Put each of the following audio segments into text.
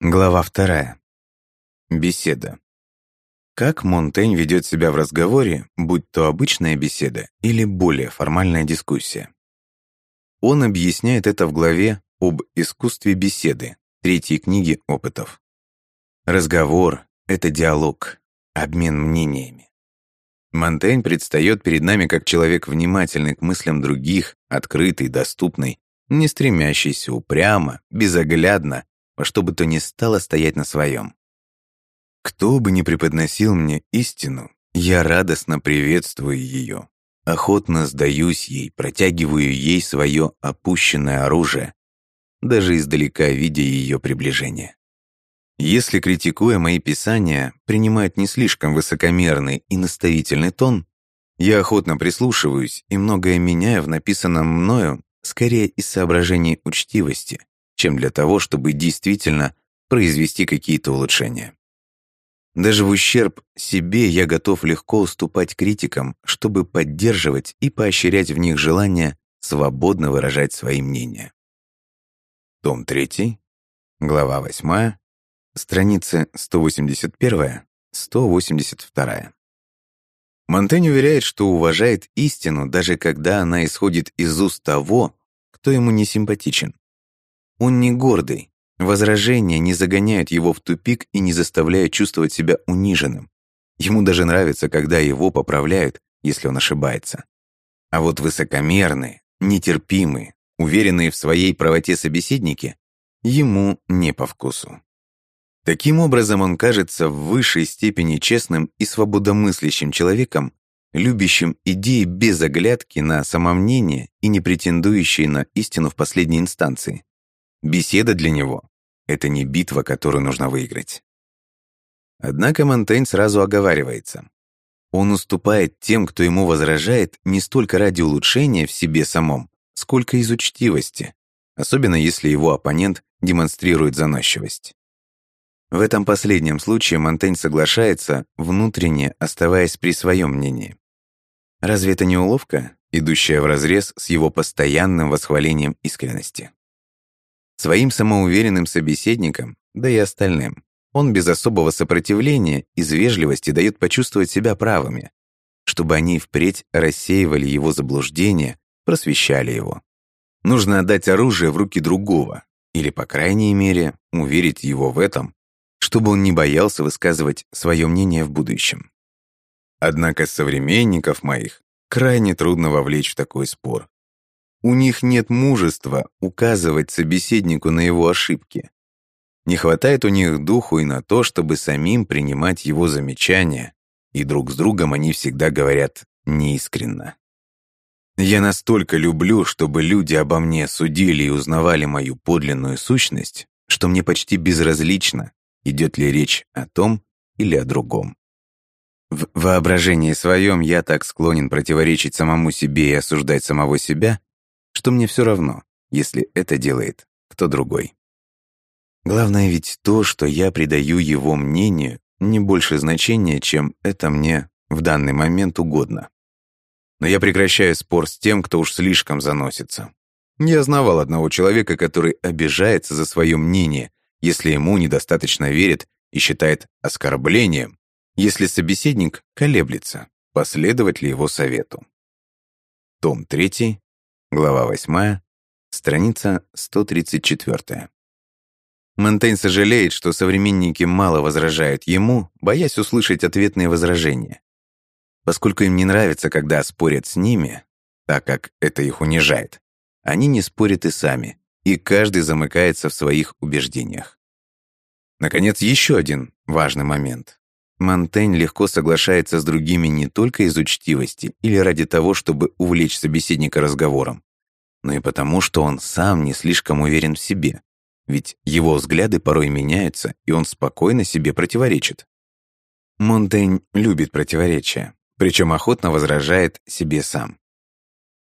Глава вторая. Беседа. Как Монтень ведет себя в разговоре, будь то обычная беседа или более формальная дискуссия? Он объясняет это в главе об искусстве беседы, третьей книги опытов. Разговор — это диалог, обмен мнениями. Монтень предстает перед нами как человек внимательный к мыслям других, открытый, доступный, не стремящийся упрямо, безоглядно во что бы то ни стало стоять на своем. Кто бы ни преподносил мне истину, я радостно приветствую ее, охотно сдаюсь ей, протягиваю ей свое опущенное оружие, даже издалека видя ее приближение. Если, критикуя мои писания, принимают не слишком высокомерный и наставительный тон, я охотно прислушиваюсь и многое меняю в написанном мною скорее из соображений учтивости, чем для того, чтобы действительно произвести какие-то улучшения. Даже в ущерб себе я готов легко уступать критикам, чтобы поддерживать и поощрять в них желание свободно выражать свои мнения. Том 3, глава 8, страницы 181-182. Монтень уверяет, что уважает истину, даже когда она исходит из уст того, кто ему не симпатичен. Он не гордый. Возражения не загоняют его в тупик и не заставляют чувствовать себя униженным. Ему даже нравится, когда его поправляют, если он ошибается. А вот высокомерные, нетерпимые, уверенные в своей правоте собеседники, ему не по вкусу. Таким образом, он кажется в высшей степени честным и свободомыслящим человеком, любящим идеи без оглядки на самомнение и не претендующий на истину в последней инстанции. Беседа для него — это не битва, которую нужно выиграть. Однако Монтень сразу оговаривается. Он уступает тем, кто ему возражает, не столько ради улучшения в себе самом, сколько из учтивости, особенно если его оппонент демонстрирует заносчивость. В этом последнем случае Монтень соглашается, внутренне оставаясь при своем мнении. Разве это не уловка, идущая вразрез с его постоянным восхвалением искренности? Своим самоуверенным собеседникам, да и остальным, он без особого сопротивления, из вежливости дает почувствовать себя правыми, чтобы они впредь рассеивали его заблуждения, просвещали его. Нужно отдать оружие в руки другого, или, по крайней мере, уверить его в этом, чтобы он не боялся высказывать свое мнение в будущем. Однако современников моих крайне трудно вовлечь в такой спор. У них нет мужества указывать собеседнику на его ошибки. Не хватает у них духу и на то, чтобы самим принимать его замечания, и друг с другом они всегда говорят неискренно. Я настолько люблю, чтобы люди обо мне судили и узнавали мою подлинную сущность, что мне почти безразлично, идет ли речь о том или о другом. В воображении своем я так склонен противоречить самому себе и осуждать самого себя, что мне все равно, если это делает кто другой. Главное ведь то, что я придаю его мнению не больше значения, чем это мне в данный момент угодно. Но я прекращаю спор с тем, кто уж слишком заносится. Я знавал одного человека, который обижается за свое мнение, если ему недостаточно верит и считает оскорблением, если собеседник колеблется, последовать ли его совету. Том 3, Глава 8, страница 134. Монтень сожалеет, что современники мало возражают ему, боясь услышать ответные возражения. Поскольку им не нравится, когда спорят с ними, так как это их унижает, они не спорят и сами, и каждый замыкается в своих убеждениях. Наконец, еще один важный момент. Монтень легко соглашается с другими не только из учтивости или ради того, чтобы увлечь собеседника разговором, но и потому, что он сам не слишком уверен в себе, ведь его взгляды порой меняются, и он спокойно себе противоречит. Монтень любит противоречия, причем охотно возражает себе сам.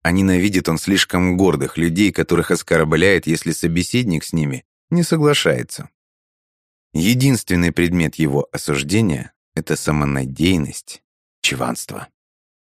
А ненавидит он слишком гордых людей, которых оскорбляет, если собеседник с ними не соглашается. Единственный предмет его осуждения — это самонадеянность, чванство.